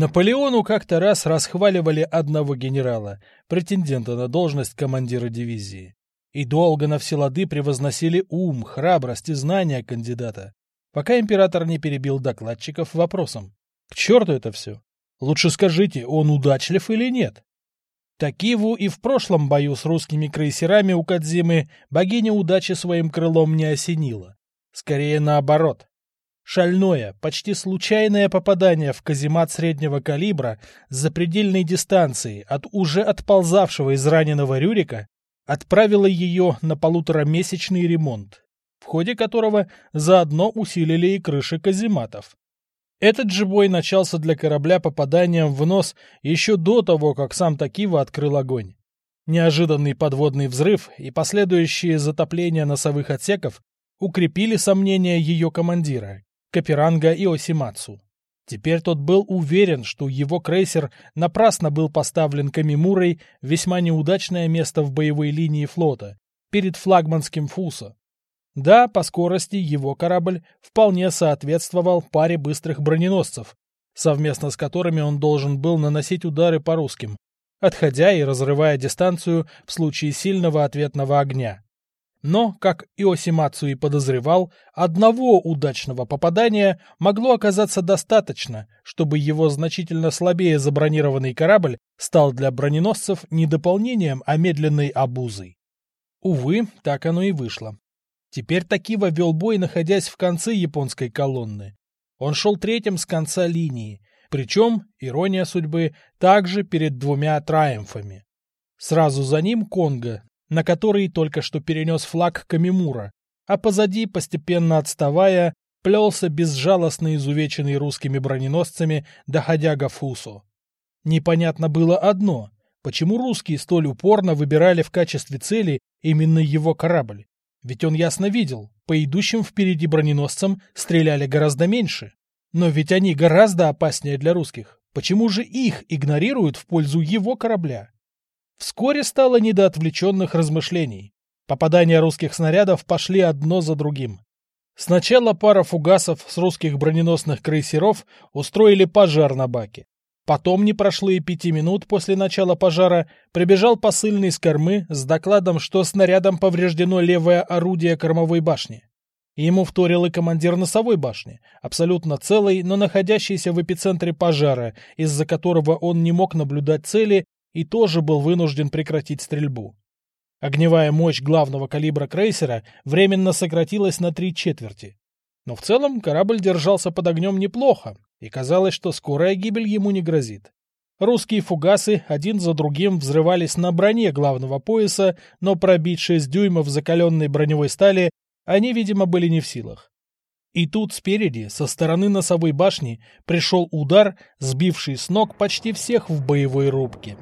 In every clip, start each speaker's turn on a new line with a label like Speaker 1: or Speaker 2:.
Speaker 1: Наполеону как-то раз расхваливали одного генерала, претендента на должность командира дивизии. И долго на все лады превозносили ум, храбрость и знания кандидата, пока император не перебил докладчиков вопросом. К черту это все. Лучше скажите, он удачлив или нет? Такиву и в прошлом бою с русскими крейсерами у Кадзимы богиня удачи своим крылом не осенила. Скорее наоборот. Шальное, почти случайное попадание в каземат среднего калибра с запредельной дистанции от уже отползавшего из раненого Рюрика отправило ее на полуторамесячный ремонт, в ходе которого заодно усилили и крыши казематов. Этот же бой начался для корабля попаданием в нос еще до того, как сам Такива открыл огонь. Неожиданный подводный взрыв и последующее затопление носовых отсеков укрепили сомнения ее командира, Каперанга и Осимацу. Теперь тот был уверен, что его крейсер напрасно был поставлен Камимурой в весьма неудачное место в боевой линии флота, перед флагманским Фуса. Да, по скорости его корабль вполне соответствовал паре быстрых броненосцев, совместно с которыми он должен был наносить удары по русским, отходя и разрывая дистанцию в случае сильного ответного огня. Но, как Иосимацу и подозревал, одного удачного попадания могло оказаться достаточно, чтобы его значительно слабее забронированный корабль стал для броненосцев не дополнением, а медленной обузой. Увы, так оно и вышло. Теперь Такива вел бой, находясь в конце японской колонны. Он шел третьим с конца линии, причем, ирония судьбы, также перед двумя траимфами. Сразу за ним Конго, на который только что перенес флаг Камимура, а позади, постепенно отставая, плелся безжалостно изувеченный русскими броненосцами доходяга Фусо. Непонятно было одно, почему русские столь упорно выбирали в качестве цели именно его корабль. Ведь он ясно видел, по идущим впереди броненосцам стреляли гораздо меньше. Но ведь они гораздо опаснее для русских. Почему же их игнорируют в пользу его корабля? Вскоре стало не до отвлеченных размышлений. Попадания русских снарядов пошли одно за другим. Сначала пара фугасов с русских броненосных крейсеров устроили пожар на баке. Потом, не прошло и пяти минут после начала пожара, прибежал посыльный с кормы с докладом, что снарядом повреждено левое орудие кормовой башни. Ему вторил и командир носовой башни, абсолютно целый, но находящийся в эпицентре пожара, из-за которого он не мог наблюдать цели и тоже был вынужден прекратить стрельбу. Огневая мощь главного калибра крейсера временно сократилась на три четверти. Но в целом корабль держался под огнем неплохо, и казалось, что скорая гибель ему не грозит. Русские фугасы один за другим взрывались на броне главного пояса, но пробить 6 дюймов закаленной броневой стали они, видимо, были не в силах. И тут спереди, со стороны носовой башни, пришел удар, сбивший с ног почти всех в боевой рубке.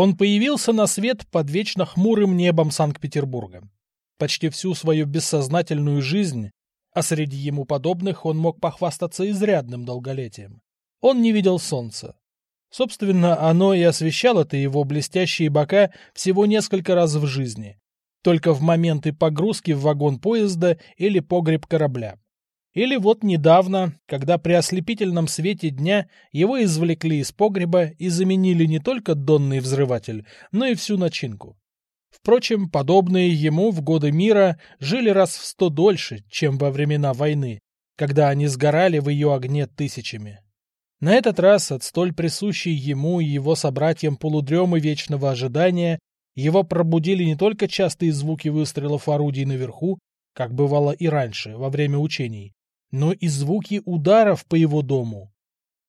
Speaker 1: Он появился на свет под вечно хмурым небом Санкт-Петербурга. Почти всю свою бессознательную жизнь, а среди ему подобных он мог похвастаться изрядным долголетием. Он не видел солнца. Собственно, оно и освещало-то его блестящие бока всего несколько раз в жизни, только в моменты погрузки в вагон поезда или погреб корабля. Или вот недавно, когда при ослепительном свете дня его извлекли из погреба и заменили не только донный взрыватель, но и всю начинку. Впрочем, подобные ему в годы мира жили раз в сто дольше, чем во времена войны, когда они сгорали в ее огне тысячами. На этот раз от столь присущей ему и его собратьям полудремы вечного ожидания его пробудили не только частые звуки выстрелов орудий наверху, как бывало и раньше, во время учений, но и звуки ударов по его дому.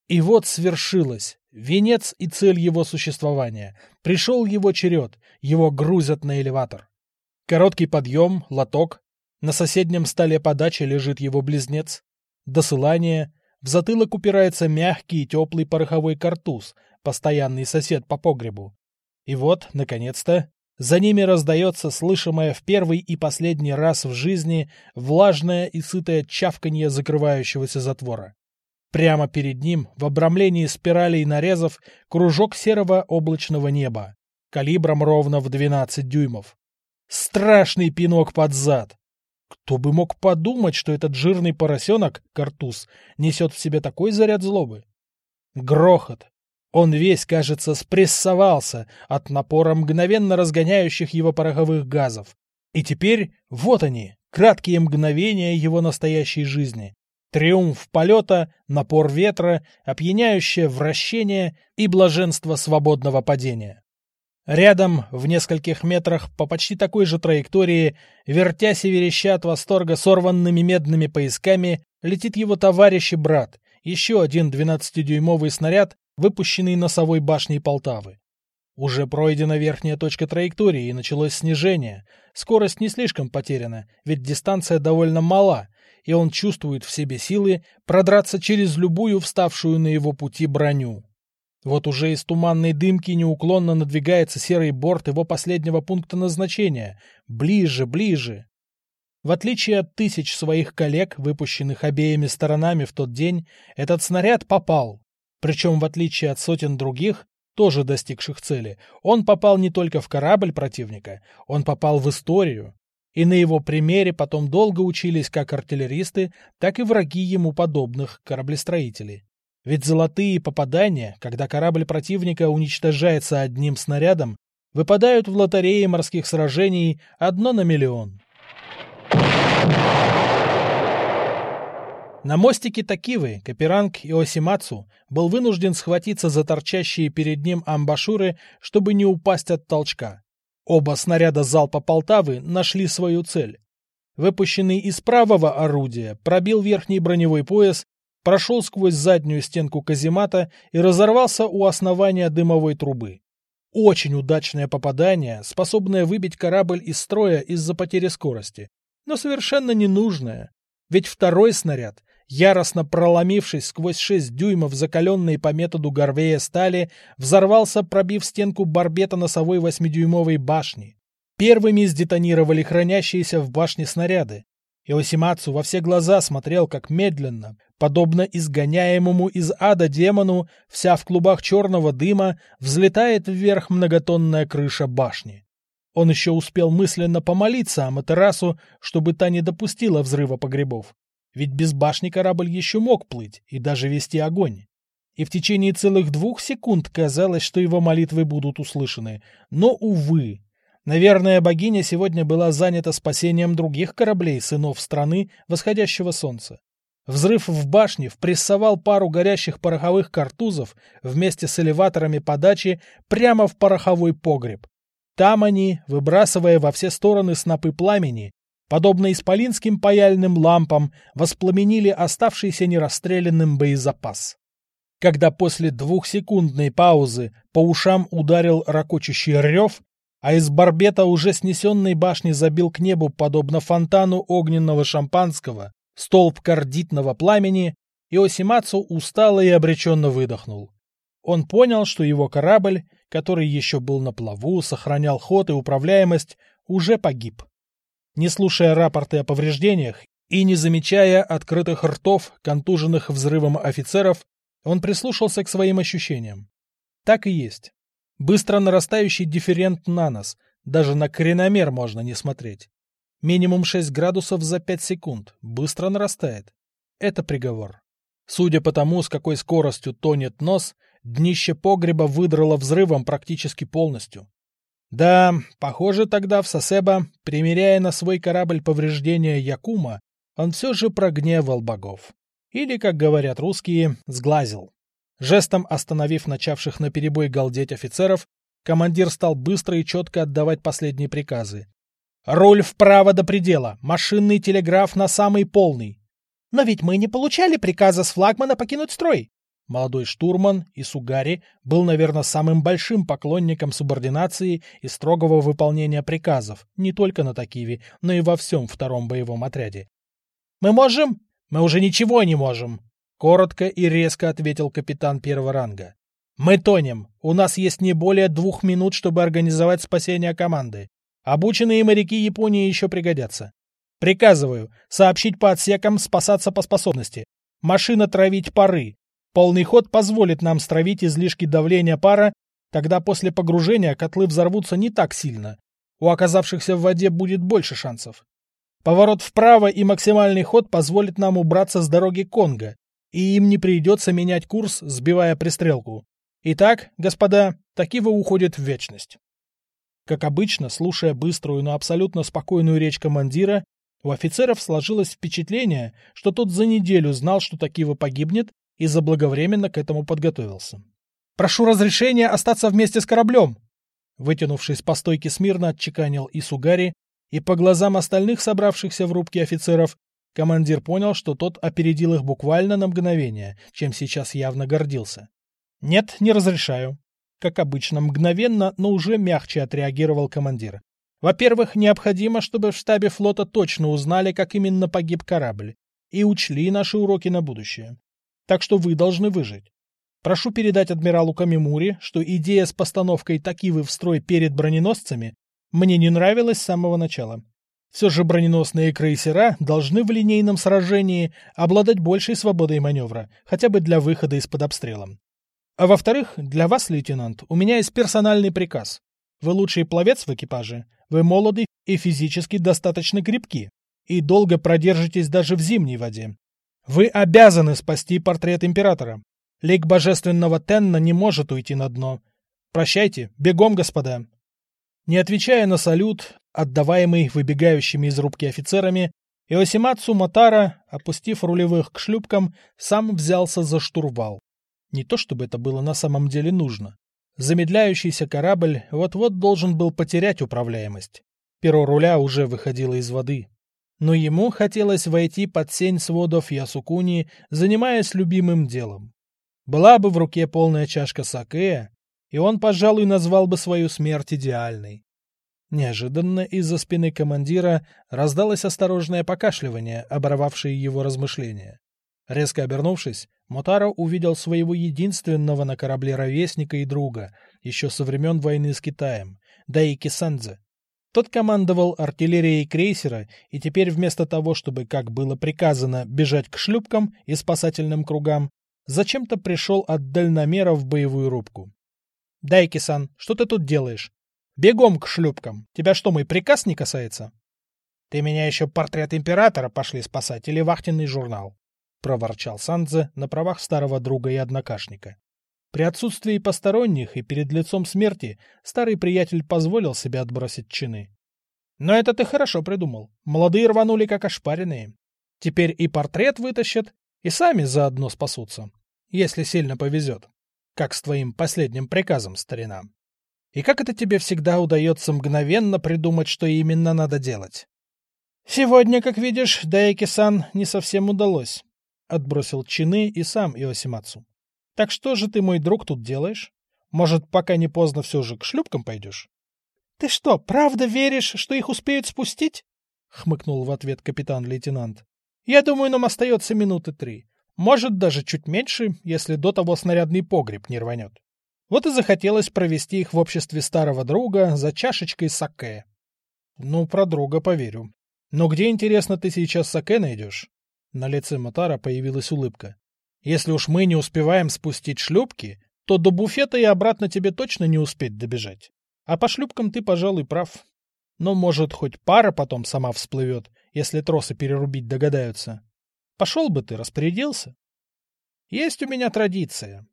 Speaker 1: И вот свершилось. Венец и цель его существования. Пришел его черед. Его грузят на элеватор. Короткий подъем, лоток. На соседнем столе подачи лежит его близнец. Досылание. В затылок упирается мягкий и теплый пороховой картуз, постоянный сосед по погребу. И вот, наконец-то, за ними раздается слышимое в первый и последний раз в жизни влажное и сытое чавканье закрывающегося затвора. Прямо перед ним, в обрамлении спиралей нарезов, кружок серого облачного неба, калибром ровно в 12 дюймов. Страшный пинок под зад. Кто бы мог подумать, что этот жирный поросенок, картуз, несет в себе такой заряд злобы? Грохот. Он весь, кажется, спрессовался от напора мгновенно разгоняющих его пороховых газов. И теперь вот они, краткие мгновения его настоящей жизни. Триумф полета, напор ветра, опьяняющее вращение и блаженство свободного падения. Рядом, в нескольких метрах по почти такой же траектории, вертясь и вереща от восторга сорванными медными поясками, летит его товарищ и брат, еще один 12-дюймовый снаряд, выпущенный носовой башней Полтавы. Уже пройдена верхняя точка траектории и началось снижение. Скорость не слишком потеряна, ведь дистанция довольно мала, и он чувствует в себе силы продраться через любую вставшую на его пути броню. Вот уже из туманной дымки неуклонно надвигается серый борт его последнего пункта назначения. Ближе, ближе. В отличие от тысяч своих коллег, выпущенных обеими сторонами в тот день, этот снаряд попал. Причем, в отличие от сотен других, тоже достигших цели, он попал не только в корабль противника, он попал в историю. И на его примере потом долго учились как артиллеристы, так и враги ему подобных кораблестроителей. Ведь золотые попадания, когда корабль противника уничтожается одним снарядом, выпадают в лотерее морских сражений одно на миллион. На мостике Такивы Каперанг Иосимацу был вынужден схватиться за торчащие перед ним амбашюры, чтобы не упасть от толчка. Оба снаряда залпа Полтавы нашли свою цель. Выпущенный из правого орудия пробил верхний броневой пояс прошел сквозь заднюю стенку каземата и разорвался у основания дымовой трубы. Очень удачное попадание, способное выбить корабль из строя из-за потери скорости, но совершенно ненужное. Ведь второй снаряд, яростно проломившись сквозь шесть дюймов закаленной по методу Гарвея стали, взорвался, пробив стенку барбета носовой восьмидюймовой башни. Первыми сдетонировали хранящиеся в башне снаряды. Иосимацу во все глаза смотрел, как медленно, подобно изгоняемому из ада демону, вся в клубах черного дыма, взлетает вверх многотонная крыша башни. Он еще успел мысленно помолиться Аматерасу, чтобы та не допустила взрыва погребов. Ведь без башни корабль еще мог плыть и даже вести огонь. И в течение целых двух секунд казалось, что его молитвы будут услышаны. Но, увы, Наверное, богиня сегодня была занята спасением других кораблей сынов страны восходящего солнца. Взрыв в башне впрессовал пару горящих пороховых картузов вместе с элеваторами подачи прямо в пороховой погреб. Там они, выбрасывая во все стороны снопы пламени, подобно исполинским паяльным лампам, воспламенили оставшийся нерастрелянным боезапас. Когда после двухсекундной паузы по ушам ударил ракочущий рев, а из барбета уже снесенной башни забил к небу, подобно фонтану огненного шампанского, столб кардитного пламени, Иосимацу устало и обреченно выдохнул. Он понял, что его корабль, который еще был на плаву, сохранял ход и управляемость, уже погиб. Не слушая рапорты о повреждениях и не замечая открытых ртов, контуженных взрывом офицеров, он прислушался к своим ощущениям. Так и есть. Быстро нарастающий дифферент на нос, даже на креномер можно не смотреть. Минимум 6 градусов за 5 секунд, быстро нарастает. Это приговор. Судя по тому, с какой скоростью тонет нос, днище погреба выдрало взрывом практически полностью. Да, похоже, тогда в Сосеба, примеряя на свой корабль повреждения Якума, он все же прогневал богов. Или, как говорят русские, сглазил. Жестом остановив начавших наперебой галдеть офицеров, командир стал быстро и четко отдавать последние приказы. «Руль вправо до предела! Машинный телеграф на самый полный!» «Но ведь мы не получали приказа с флагмана покинуть строй!» Молодой штурман Исугари был, наверное, самым большим поклонником субординации и строгого выполнения приказов, не только на Такиве, но и во всем втором боевом отряде. «Мы можем? Мы уже ничего не можем!» Коротко и резко ответил капитан первого ранга. «Мы тонем. У нас есть не более двух минут, чтобы организовать спасение команды. Обученные моряки Японии еще пригодятся. Приказываю сообщить по отсекам спасаться по способности. Машина травить пары. Полный ход позволит нам стравить излишки давления пара, тогда после погружения котлы взорвутся не так сильно. У оказавшихся в воде будет больше шансов. Поворот вправо и максимальный ход позволит нам убраться с дороги Конго, и им не придется менять курс, сбивая пристрелку. Итак, господа, Такива уходит в вечность. Как обычно, слушая быструю, но абсолютно спокойную речь командира, у офицеров сложилось впечатление, что тот за неделю знал, что Такива погибнет, и заблаговременно к этому подготовился. «Прошу разрешения остаться вместе с кораблем!» Вытянувшись по стойке смирно, отчеканил Исугари, и по глазам остальных собравшихся в рубке офицеров командир понял, что тот опередил их буквально на мгновение, чем сейчас явно гордился. «Нет, не разрешаю». Как обычно, мгновенно, но уже мягче отреагировал командир. Во-первых, необходимо, чтобы в штабе флота точно узнали, как именно погиб корабль, и учли наши уроки на будущее. Так что вы должны выжить. Прошу передать адмиралу Камимури, что идея с постановкой Такивы в строй перед броненосцами мне не нравилась с самого начала. Все же броненосные крейсера должны в линейном сражении обладать большей свободой маневра, хотя бы для выхода из-под обстрела. А во-вторых, для вас, лейтенант, у меня есть персональный приказ. Вы лучший пловец в экипаже, вы молоды и физически достаточно крепки, и долго продержитесь даже в зимней воде. Вы обязаны спасти портрет императора. Лик божественного Тенна не может уйти на дно. Прощайте, бегом, господа. Не отвечая на салют, отдаваемый выбегающими из рубки офицерами, Иосимацу Матара, опустив рулевых к шлюпкам, сам взялся за штурвал. Не то чтобы это было на самом деле нужно. Замедляющийся корабль вот-вот должен был потерять управляемость. Перо руля уже выходило из воды. Но ему хотелось войти под сень сводов Ясукуни, занимаясь любимым делом. Была бы в руке полная чашка саке, и он, пожалуй, назвал бы свою смерть идеальной. Неожиданно из-за спины командира раздалось осторожное покашливание, оборвавшее его размышления. Резко обернувшись, Мотаро увидел своего единственного на корабле ровесника и друга, еще со времен войны с Китаем, Даики Сандзе. Тот командовал артиллерией крейсера, и теперь вместо того, чтобы, как было приказано, бежать к шлюпкам и спасательным кругам, зачем-то пришел от дальномера в боевую рубку. — Дайки-сан, что ты тут делаешь? Бегом к шлюпкам. Тебя что, мой приказ не касается? — Ты меня еще портрет императора пошли спасать или вахтенный журнал? — проворчал Сандзе на правах старого друга и однокашника. При отсутствии посторонних и перед лицом смерти старый приятель позволил себе отбросить чины. Но это ты хорошо придумал. Молодые рванули как ошпаренные. Теперь и портрет вытащат, и сами заодно спасутся если сильно повезет, как с твоим последним приказом, старина. И как это тебе всегда удается мгновенно придумать, что именно надо делать? Сегодня, как видишь, Дайки-сан не совсем удалось. Отбросил чины и сам Иосимацу. Так что же ты, мой друг, тут делаешь? Может, пока не поздно все же к шлюпкам пойдешь? Ты что, правда веришь, что их успеют спустить? Хмыкнул в ответ капитан-лейтенант. Я думаю, нам остается минуты три. Может, даже чуть меньше, если до того снарядный погреб не рванет. Вот и захотелось провести их в обществе старого друга за чашечкой саке. Ну, про друга поверю. Но где, интересно, ты сейчас саке найдешь? На лице Матара появилась улыбка. Если уж мы не успеваем спустить шлюпки, то до буфета и обратно тебе точно не успеть добежать. А по шлюпкам ты, пожалуй, прав. Но, может, хоть пара потом сама всплывет, если тросы перерубить догадаются. Пошел бы ты, распорядился. Есть у меня традиция.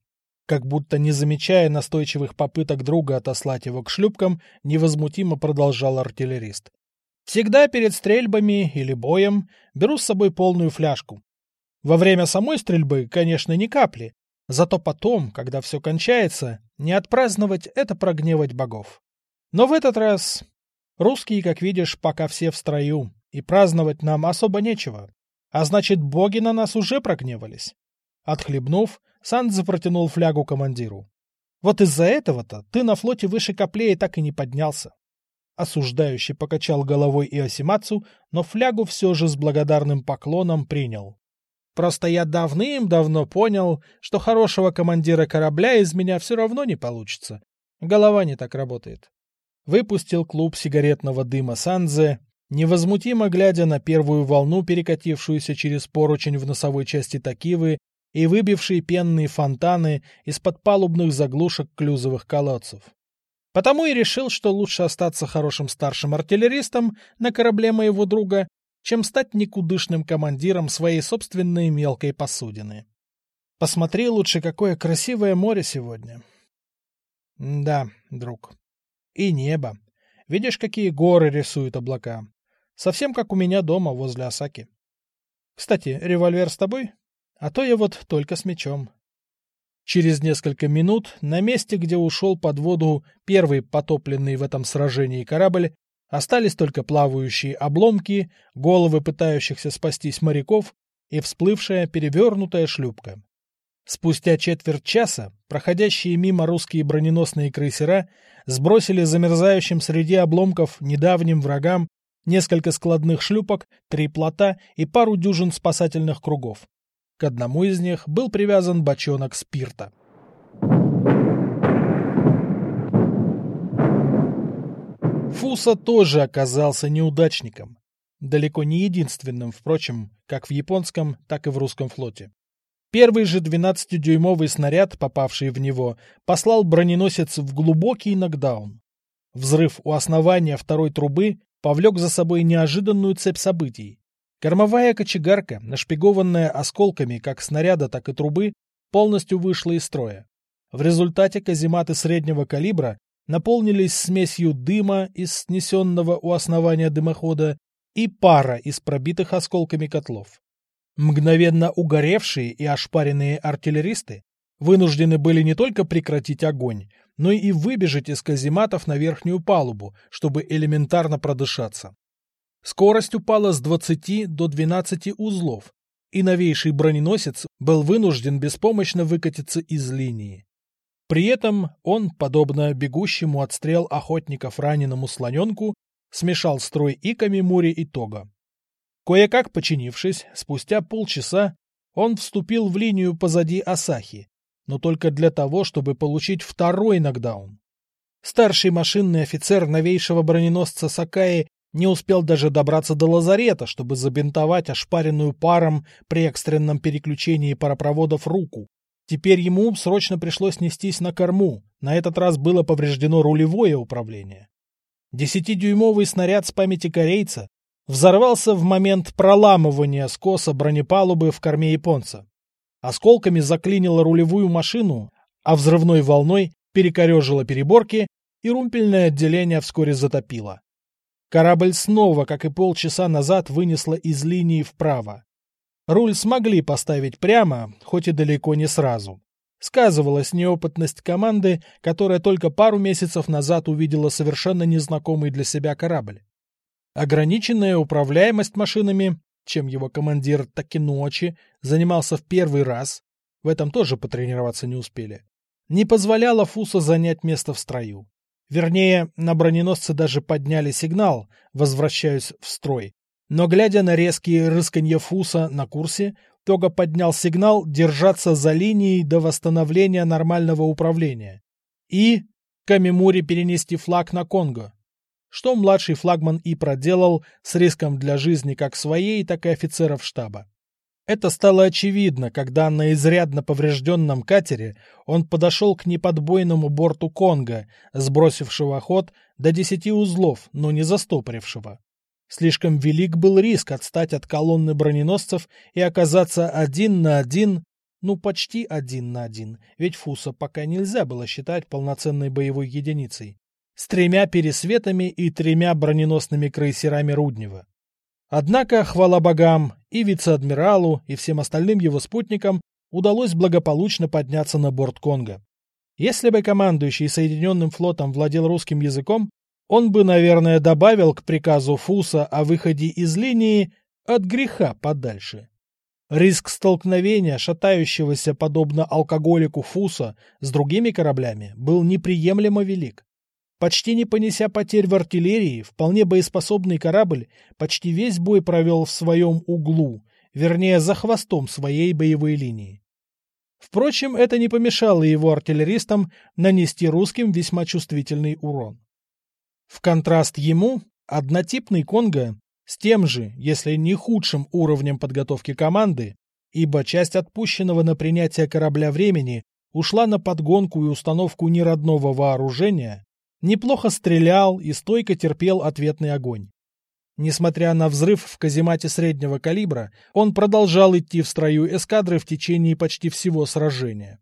Speaker 1: Как будто не замечая настойчивых попыток друга отослать его к шлюпкам, невозмутимо продолжал артиллерист. Всегда перед стрельбами или боем беру с собой полную фляжку. Во время самой стрельбы, конечно, ни капли, зато потом, когда все кончается, не отпраздновать — это прогневать богов. Но в этот раз русские, как видишь, пока все в строю, и праздновать нам особо нечего. А значит, боги на нас уже прогневались. Отхлебнув, Сандзе протянул флягу командиру. Вот из-за этого-то ты на флоте выше Коплея так и не поднялся. Осуждающий покачал головой Иосимацу, но флягу все же с благодарным поклоном принял. Просто я давным-давно понял, что хорошего командира корабля из меня все равно не получится. Голова не так работает. Выпустил клуб сигаретного дыма Санзе невозмутимо глядя на первую волну, перекатившуюся через поручень в носовой части Такивы и выбившие пенные фонтаны из-под палубных заглушек клюзовых колодцев. Потому и решил, что лучше остаться хорошим старшим артиллеристом на корабле моего друга, чем стать никудышным командиром своей собственной мелкой посудины. Посмотри лучше, какое красивое море сегодня. Да, друг. И небо. Видишь, какие горы рисуют облака. Совсем как у меня дома возле Осаки. Кстати, револьвер с тобой? А то я вот только с мечом. Через несколько минут на месте, где ушел под воду первый потопленный в этом сражении корабль, остались только плавающие обломки, головы пытающихся спастись моряков и всплывшая перевернутая шлюпка. Спустя четверть часа проходящие мимо русские броненосные крейсера сбросили замерзающим среди обломков недавним врагам несколько складных шлюпок, три плота и пару дюжин спасательных кругов. К одному из них был привязан бочонок спирта. Фуса тоже оказался неудачником. Далеко не единственным, впрочем, как в японском, так и в русском флоте. Первый же 12-дюймовый снаряд, попавший в него, послал броненосец в глубокий нокдаун. Взрыв у основания второй трубы повлек за собой неожиданную цепь событий. Кормовая кочегарка, нашпигованная осколками как снаряда, так и трубы, полностью вышла из строя. В результате казематы среднего калибра наполнились смесью дыма из снесенного у основания дымохода и пара из пробитых осколками котлов. Мгновенно угоревшие и ошпаренные артиллеристы вынуждены были не только прекратить огонь, но и выбежать из казематов на верхнюю палубу, чтобы элементарно продышаться. Скорость упала с 20 до 12 узлов, и новейший броненосец был вынужден беспомощно выкатиться из линии. При этом он, подобно бегущему от стрел охотников раненому слоненку, смешал строй и Камимури и Тога. Кое-как починившись, спустя полчаса он вступил в линию позади Асахи, но только для того, чтобы получить второй нокдаун. Старший машинный офицер новейшего броненосца Сакаи не успел даже добраться до лазарета, чтобы забинтовать ошпаренную паром при экстренном переключении паропроводов руку. Теперь ему срочно пришлось нестись на корму, на этот раз было повреждено рулевое управление. Десятидюймовый снаряд с памяти корейца взорвался в момент проламывания скоса бронепалубы в корме японца. Осколками заклинило рулевую машину, а взрывной волной перекорежило переборки, и румпельное отделение вскоре затопило. Корабль снова, как и полчаса назад, вынесло из линии вправо. Руль смогли поставить прямо, хоть и далеко не сразу. Сказывалась неопытность команды, которая только пару месяцев назад увидела совершенно незнакомый для себя корабль. Ограниченная управляемость машинами чем его командир Такиночи занимался в первый раз, в этом тоже потренироваться не успели, не позволяло Фуса занять место в строю. Вернее, на броненосце даже подняли сигнал «Возвращаюсь в строй». Но, глядя на резкие рысканье Фуса на курсе, Тога поднял сигнал держаться за линией до восстановления нормального управления. И Камимури перенести флаг на Конго что младший флагман и проделал с риском для жизни как своей, так и офицеров штаба. Это стало очевидно, когда на изрядно поврежденном катере он подошел к неподбойному борту Конга, сбросившего ход до десяти узлов, но не застопорившего. Слишком велик был риск отстать от колонны броненосцев и оказаться один на один, ну почти один на один, ведь Фуса пока нельзя было считать полноценной боевой единицей, с тремя пересветами и тремя броненосными крейсерами Руднева. Однако, хвала богам, и вице-адмиралу, и всем остальным его спутникам удалось благополучно подняться на борт Конга. Если бы командующий Соединенным флотом владел русским языком, он бы, наверное, добавил к приказу Фуса о выходе из линии от греха подальше. Риск столкновения шатающегося подобно алкоголику Фуса с другими кораблями был неприемлемо велик. Почти не понеся потерь в артиллерии, вполне боеспособный корабль почти весь бой провел в своем углу, вернее, за хвостом своей боевой линии. Впрочем, это не помешало его артиллеристам нанести русским весьма чувствительный урон. В контраст ему, однотипный Конго с тем же, если не худшим уровнем подготовки команды, ибо часть отпущенного на принятие корабля времени ушла на подгонку и установку неродного вооружения, неплохо стрелял и стойко терпел ответный огонь. Несмотря на взрыв в каземате среднего калибра, он продолжал идти в строю эскадры в течение почти всего сражения.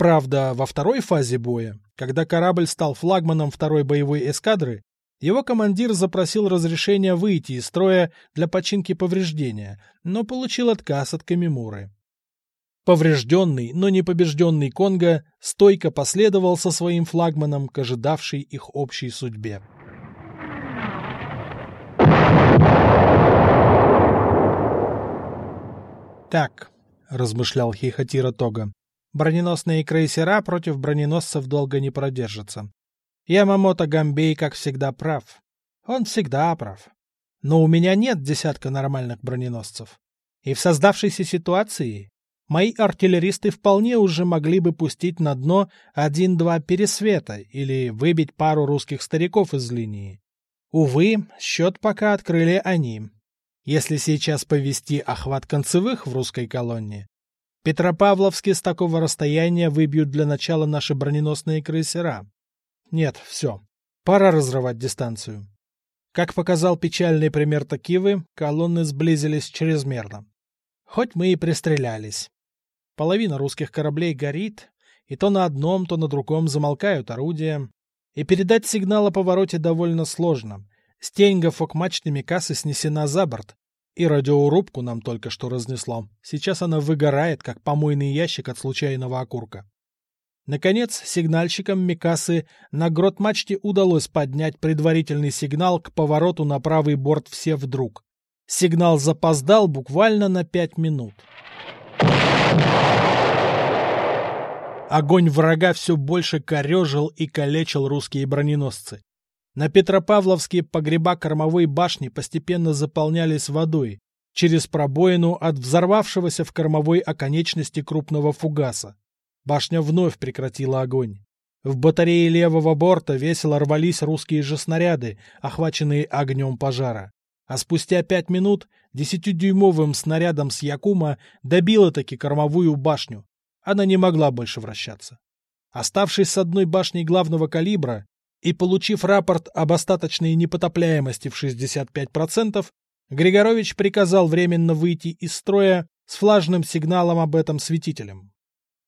Speaker 1: Правда, во второй фазе боя, когда корабль стал флагманом второй боевой эскадры, его командир запросил разрешения выйти из строя для починки повреждения, но получил отказ от Камимуры. Поврежденный, но не побежденный Конго стойко последовал со своим флагманом к ожидавшей их общей судьбе. «Так», — размышлял Хихотира Тога, — «броненосные крейсера против броненосцев долго не продержатся. Ямамото Гамбей, как всегда, прав. Он всегда прав. Но у меня нет десятка нормальных броненосцев. И в создавшейся ситуации мои артиллеристы вполне уже могли бы пустить на дно один-два пересвета или выбить пару русских стариков из линии. Увы, счет пока открыли они. Если сейчас повести охват концевых в русской колонне, Петропавловске с такого расстояния выбьют для начала наши броненосные крейсера. Нет, все. Пора разрывать дистанцию. Как показал печальный пример Такивы, колонны сблизились чрезмерно. Хоть мы и пристрелялись. Половина русских кораблей горит, и то на одном, то на другом замолкают орудия. И передать сигнал о повороте довольно сложно. Стеньга фокмачты Микасы снесена за борт, и радиорубку нам только что разнесло. Сейчас она выгорает, как помойный ящик от случайного окурка. Наконец, сигнальщикам Микасы на грот-мачте удалось поднять предварительный сигнал к повороту на правый борт все вдруг. Сигнал запоздал буквально на пять минут. Огонь врага все больше корежил и калечил русские броненосцы. На Петропавловские погреба кормовой башни постепенно заполнялись водой через пробоину от взорвавшегося в кормовой оконечности крупного фугаса. Башня вновь прекратила огонь. В батарее левого борта весело рвались русские же снаряды, охваченные огнем пожара. А спустя пять минут десятидюймовым снарядом с Якума добила таки кормовую башню. Она не могла больше вращаться. Оставшись с одной башней главного калибра, и получив рапорт об остаточной непотопляемости в 65%, Григорович приказал временно выйти из строя с флажным сигналом об этом светителем.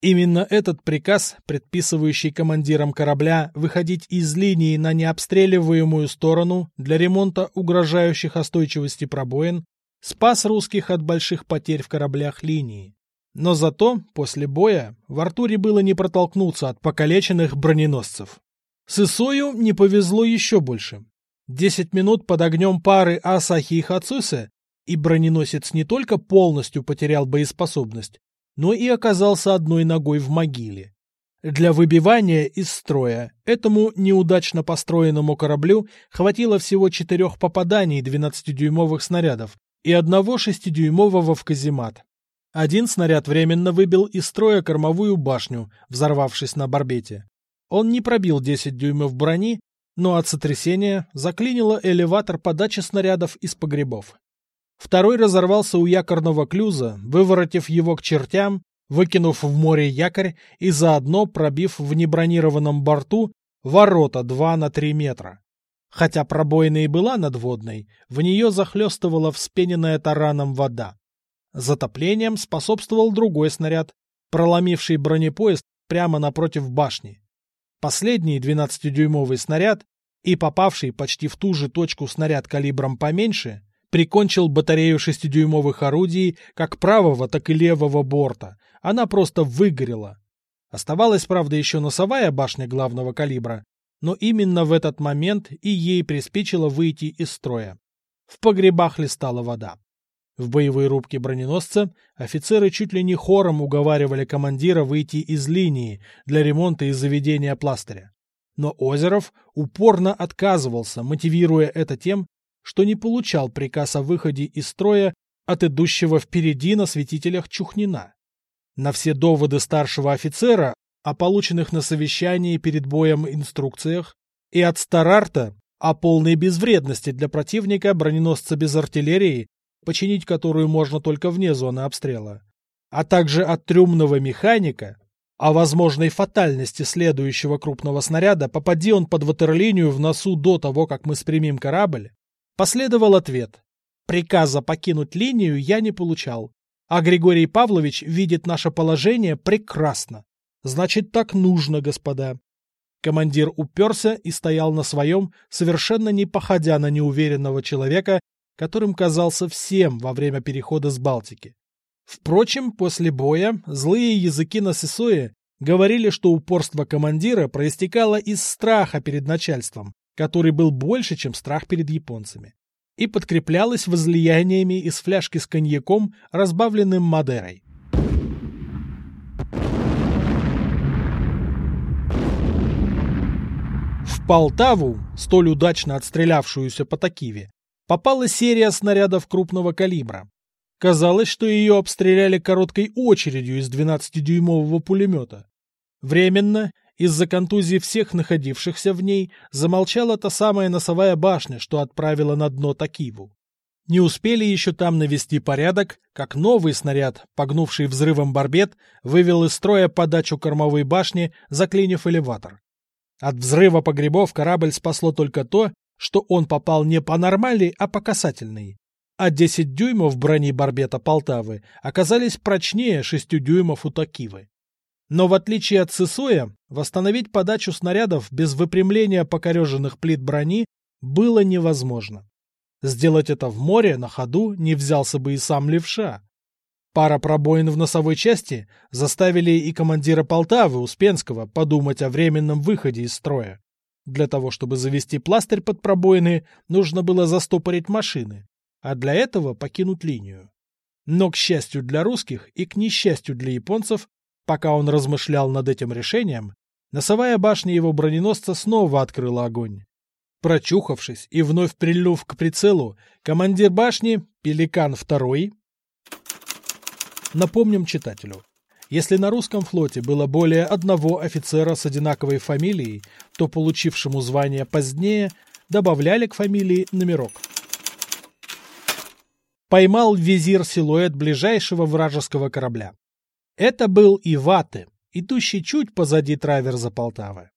Speaker 1: Именно этот приказ, предписывающий командирам корабля выходить из линии на необстреливаемую сторону для ремонта угрожающих остойчивости пробоин, спас русских от больших потерь в кораблях линии. Но зато, после боя, в Артуре было не протолкнуться от покалеченных броненосцев. С Исою не повезло еще больше. Десять минут под огнем пары Асахи и Хацусе, и броненосец не только полностью потерял боеспособность, но и оказался одной ногой в могиле. Для выбивания из строя этому неудачно построенному кораблю хватило всего четырех попаданий 12-дюймовых снарядов и одного 6-дюймового в каземат. Один снаряд временно выбил из строя кормовую башню, взорвавшись на барбете. Он не пробил 10 дюймов брони, но от сотрясения заклинило элеватор подачи снарядов из погребов. Второй разорвался у якорного клюза, выворотив его к чертям, выкинув в море якорь и заодно пробив в небронированном борту ворота 2 на 3 метра. Хотя пробоина и была надводной, в нее захлестывала вспененная тараном вода. Затоплением способствовал другой снаряд, проломивший бронепоезд прямо напротив башни. Последний 12-дюймовый снаряд и попавший почти в ту же точку снаряд калибром поменьше прикончил батарею 6-дюймовых орудий как правого, так и левого борта. Она просто выгорела. Оставалась, правда, еще носовая башня главного калибра, но именно в этот момент и ей приспичило выйти из строя. В погребах листала вода. В боевой рубке броненосца офицеры чуть ли не хором уговаривали командира выйти из линии для ремонта и заведения пластыря. Но Озеров упорно отказывался, мотивируя это тем, что не получал приказ о выходе из строя от идущего впереди на светителях Чухнина. На все доводы старшего офицера о полученных на совещании перед боем инструкциях и от Старарта о полной безвредности для противника броненосца без артиллерии починить которую можно только вне зоны обстрела, а также от трюмного механика, о возможной фатальности следующего крупного снаряда, попади он под ватерлинию в носу до того, как мы спрямим корабль, Последовал ответ. Приказа покинуть линию я не получал. А Григорий Павлович видит наше положение прекрасно. Значит, так нужно, господа. Командир уперся и стоял на своем, совершенно не походя на неуверенного человека, которым казался всем во время перехода с Балтики. Впрочем, после боя злые языки на Сесое говорили, что упорство командира проистекало из страха перед начальством, который был больше, чем страх перед японцами, и подкреплялось возлияниями из фляжки с коньяком, разбавленным Мадерой. В Полтаву, столь удачно отстрелявшуюся по Такиве, попала серия снарядов крупного калибра. Казалось, что ее обстреляли короткой очередью из 12-дюймового пулемета. Временно, из-за контузии всех находившихся в ней, замолчала та самая носовая башня, что отправила на дно Такиву. Не успели еще там навести порядок, как новый снаряд, погнувший взрывом барбет, вывел из строя подачу кормовой башни, заклинив элеватор. От взрыва погребов корабль спасло только то, что он попал не по нормальной, а по касательной. А 10 дюймов брони барбета Полтавы оказались прочнее 6 дюймов у Такивы. Но в отличие от Сысоя, восстановить подачу снарядов без выпрямления покореженных плит брони было невозможно. Сделать это в море на ходу не взялся бы и сам левша. Пара пробоин в носовой части заставили и командира Полтавы Успенского подумать о временном выходе из строя. Для того, чтобы завести пластырь под пробоины, нужно было застопорить машины, а для этого покинуть линию. Но, к счастью для русских и к несчастью для японцев, Пока он размышлял над этим решением, носовая башня его броненосца снова открыла огонь. Прочухавшись и вновь прильнув к прицелу, командир башни, Пеликан II, напомним читателю, если на русском флоте было более одного офицера с одинаковой фамилией, то получившему звание позднее добавляли к фамилии номерок. Поймал визир силуэт ближайшего вражеского корабля. Это был Иваты, идущий чуть позади траверза Полтавы.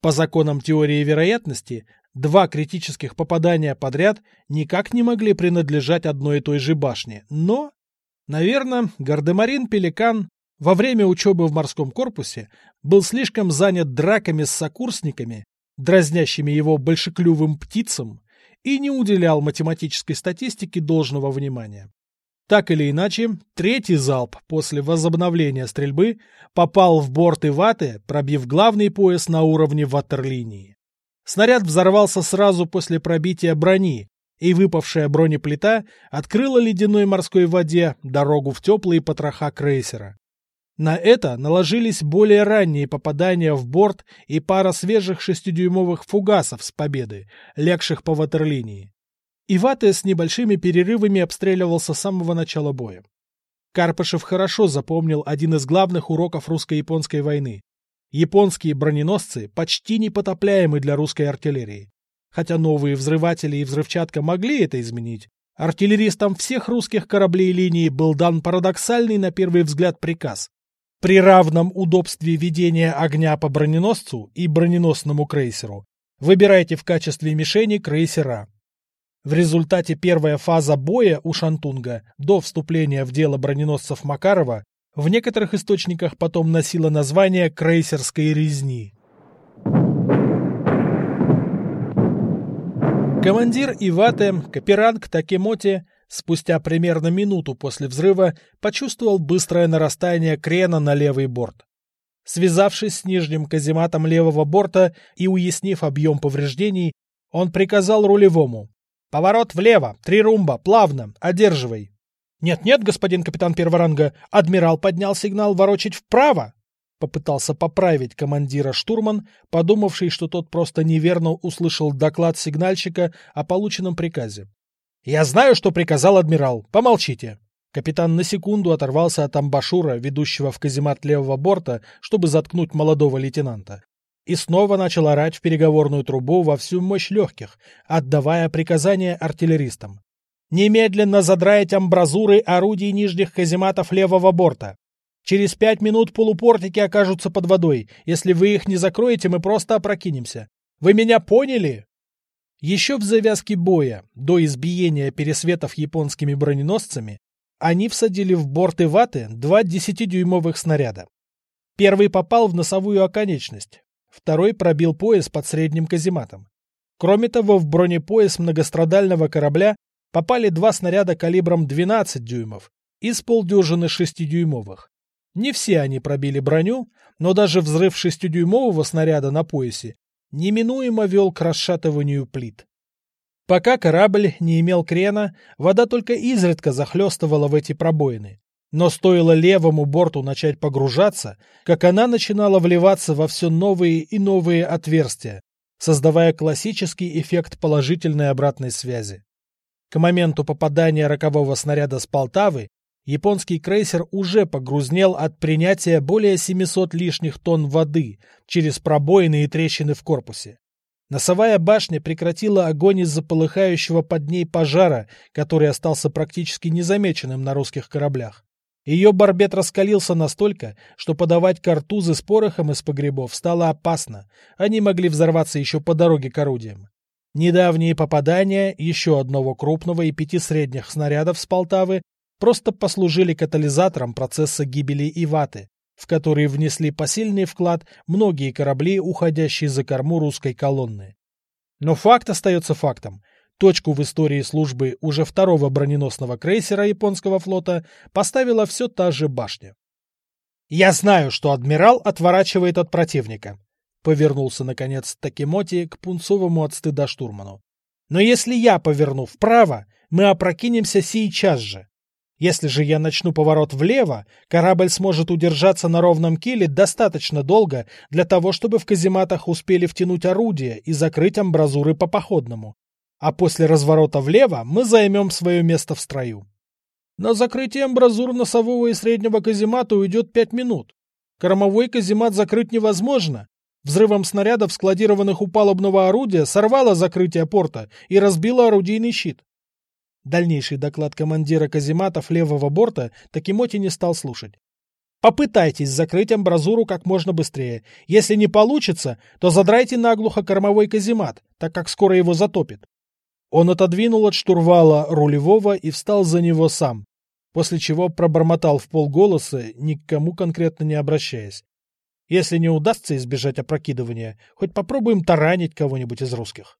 Speaker 1: По законам теории вероятности, два критических попадания подряд никак не могли принадлежать одной и той же башне, но, наверное, Гардемарин Пеликан во время учебы в морском корпусе был слишком занят драками с сокурсниками, дразнящими его большеклювым птицам, и не уделял математической статистике должного внимания. Так или иначе, третий залп после возобновления стрельбы попал в борт Иваты, пробив главный пояс на уровне ватерлинии. Снаряд взорвался сразу после пробития брони, и выпавшая бронеплита открыла ледяной морской воде дорогу в теплые потроха крейсера. На это наложились более ранние попадания в борт и пара свежих шестидюймовых фугасов с победы, легших по ватерлинии. Ивате с небольшими перерывами обстреливался с самого начала боя. Карпышев хорошо запомнил один из главных уроков русско-японской войны. Японские броненосцы почти непотопляемы для русской артиллерии. Хотя новые взрыватели и взрывчатка могли это изменить, артиллеристам всех русских кораблей линии был дан парадоксальный на первый взгляд приказ. При равном удобстве ведения огня по броненосцу и броненосному крейсеру выбирайте в качестве мишени крейсера. В результате первая фаза боя у Шантунга до вступления в дело броненосцев Макарова в некоторых источниках потом носила название крейсерской резни. Командир Ивате, Каперанг Такемоти, спустя примерно минуту после взрыва почувствовал быстрое нарастание крена на левый борт. Связавшись с нижним казематом левого борта и уяснив объем повреждений, он приказал рулевому Поворот влево, три румба, плавно, одерживай. Нет-нет, господин капитан первого ранга, адмирал поднял сигнал ворочить вправо. Попытался поправить командира штурман, подумавший, что тот просто неверно услышал доклад сигнальщика о полученном приказе. «Я знаю, что приказал адмирал. Помолчите». Капитан на секунду оторвался от амбашура, ведущего в каземат левого борта, чтобы заткнуть молодого лейтенанта и снова начал орать в переговорную трубу во всю мощь легких, отдавая приказания артиллеристам. «Немедленно задраить амбразуры орудий нижних казематов левого борта. Через пять минут полупортики окажутся под водой. Если вы их не закроете, мы просто опрокинемся. Вы меня поняли?» Еще в завязке боя, до избиения пересветов японскими броненосцами, они всадили в борты ваты два 10-дюймовых снаряда. Первый попал в носовую оконечность, второй пробил пояс под средним казематом. Кроме того, в бронепояс многострадального корабля попали два снаряда калибром 12 дюймов из полдюжины 6-дюймовых. Не все они пробили броню, но даже взрыв 6-дюймового снаряда на поясе неминуемо вел к расшатыванию плит. Пока корабль не имел крена, вода только изредка захлестывала в эти пробоины. Но стоило левому борту начать погружаться, как она начинала вливаться во все новые и новые отверстия, создавая классический эффект положительной обратной связи. К моменту попадания рокового снаряда с Полтавы японский крейсер уже погрузнел от принятия более 700 лишних тонн воды через пробоины и трещины в корпусе. Носовая башня прекратила огонь из-за полыхающего под ней пожара, который остался практически незамеченным на русских кораблях. Ее барбет раскалился настолько, что подавать картузы с порохом из погребов стало опасно, они могли взорваться еще по дороге к орудиям. Недавние попадания еще одного крупного и пяти средних снарядов с Полтавы просто послужили катализатором процесса гибели Иваты, в который внесли посильный вклад многие корабли, уходящие за корму русской колонны. Но факт остается фактом. Точку в истории службы уже второго броненосного крейсера японского флота поставила все та же башня. «Я знаю, что адмирал отворачивает от противника», — повернулся, наконец, Такимоти к пунцовому от стыда штурману. «Но если я поверну вправо, мы опрокинемся сейчас же. Если же я начну поворот влево, корабль сможет удержаться на ровном киле достаточно долго для того, чтобы в казематах успели втянуть орудия и закрыть амбразуры по походному. А после разворота влево мы займем свое место в строю. На закрытие амбразур носового и среднего каземата уйдет пять минут. Кормовой каземат закрыть невозможно. Взрывом снарядов, складированных у палубного орудия, сорвало закрытие порта и разбило орудийный щит. Дальнейший доклад командира казематов левого борта Такимоти не стал слушать. Попытайтесь закрыть амбразуру как можно быстрее. Если не получится, то задрайте наглухо кормовой каземат, так как скоро его затопит. Он отодвинул от штурвала рулевого и встал за него сам, после чего пробормотал в полголоса, ни к кому конкретно не обращаясь. Если не удастся избежать опрокидывания, хоть попробуем таранить кого-нибудь из русских.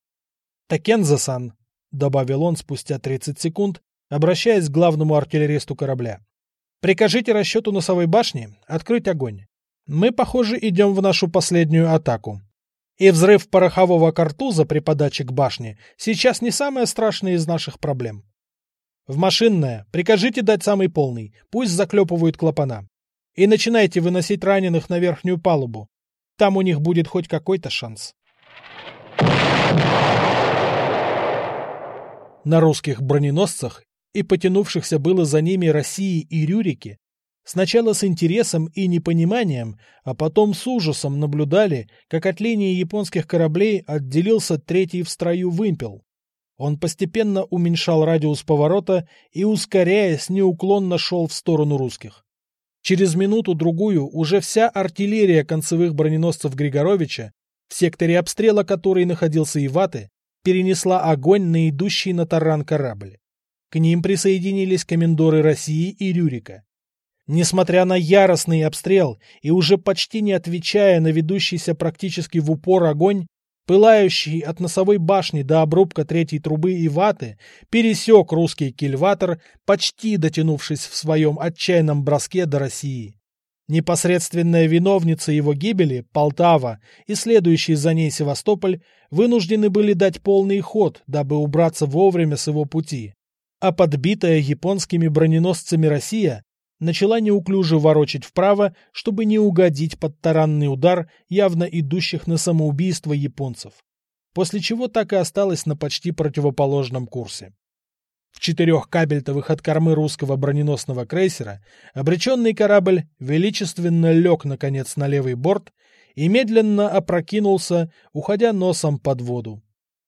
Speaker 1: Такенза-сан, добавил он спустя 30 секунд, обращаясь к главному артиллеристу корабля. Прикажите расчету носовой башни открыть огонь. Мы, похоже, идем в нашу последнюю атаку. И взрыв порохового картуза при подаче к башне сейчас не самое страшное из наших проблем. В машинное прикажите дать самый полный, пусть заклепывают клапана. И начинайте выносить раненых на верхнюю палубу. Там у них будет хоть какой-то шанс. На русских броненосцах и потянувшихся было за ними России и Рюрики, сначала с интересом и непониманием, а потом с ужасом наблюдали, как от линии японских кораблей отделился третий в строю вымпел. Он постепенно уменьшал радиус поворота и, ускоряясь, неуклонно шел в сторону русских. Через минуту-другую уже вся артиллерия концевых броненосцев Григоровича, в секторе обстрела которой находился Иваты, перенесла огонь на идущий на таран корабль. К ним присоединились комендоры России и Рюрика. Несмотря на яростный обстрел и уже почти не отвечая на ведущийся практически в упор огонь, пылающий от носовой башни до обрубка третьей трубы и ваты, пересек русский кильватор, почти дотянувшись в своем отчаянном броске до России. Непосредственная виновница его гибели, Полтава, и следующий за ней Севастополь, вынуждены были дать полный ход, дабы убраться вовремя с его пути. А подбитая японскими броненосцами Россия начала неуклюже ворочать вправо, чтобы не угодить под таранный удар явно идущих на самоубийство японцев. После чего так и осталась на почти противоположном курсе. В четырех кабельтовых от кормы русского броненосного крейсера обреченный корабль величественно лег, наконец, на левый борт и медленно опрокинулся, уходя носом под воду.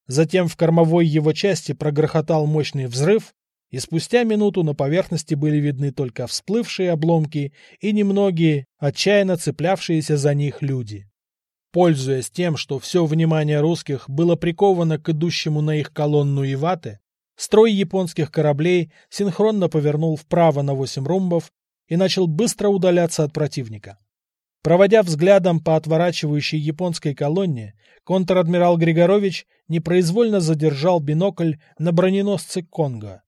Speaker 1: Затем в кормовой его части прогрохотал мощный взрыв, и спустя минуту на поверхности были видны только всплывшие обломки и немногие, отчаянно цеплявшиеся за них люди. Пользуясь тем, что все внимание русских было приковано к идущему на их колонну Иваты, строй японских кораблей синхронно повернул вправо на 8 ромбов и начал быстро удаляться от противника. Проводя взглядом по отворачивающей японской колонне, контр-адмирал Григорович непроизвольно задержал бинокль на броненосце Конго.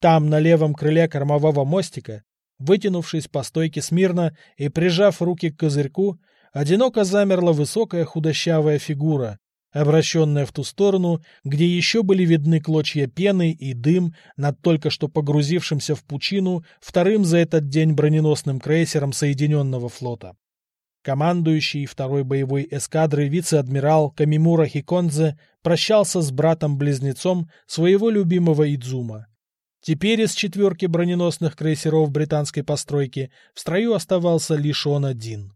Speaker 1: Там, на левом крыле кормового мостика, вытянувшись по стойке смирно и прижав руки к козырьку, одиноко замерла высокая худощавая фигура, обращенная в ту сторону, где еще были видны клочья пены и дым над только что погрузившимся в пучину вторым за этот день броненосным крейсером Соединенного флота. Командующий второй боевой эскадры вице-адмирал Камимура Хиконзе прощался с братом-близнецом своего любимого Идзума. Теперь из четверки броненосных крейсеров британской постройки в строю оставался лишь он один.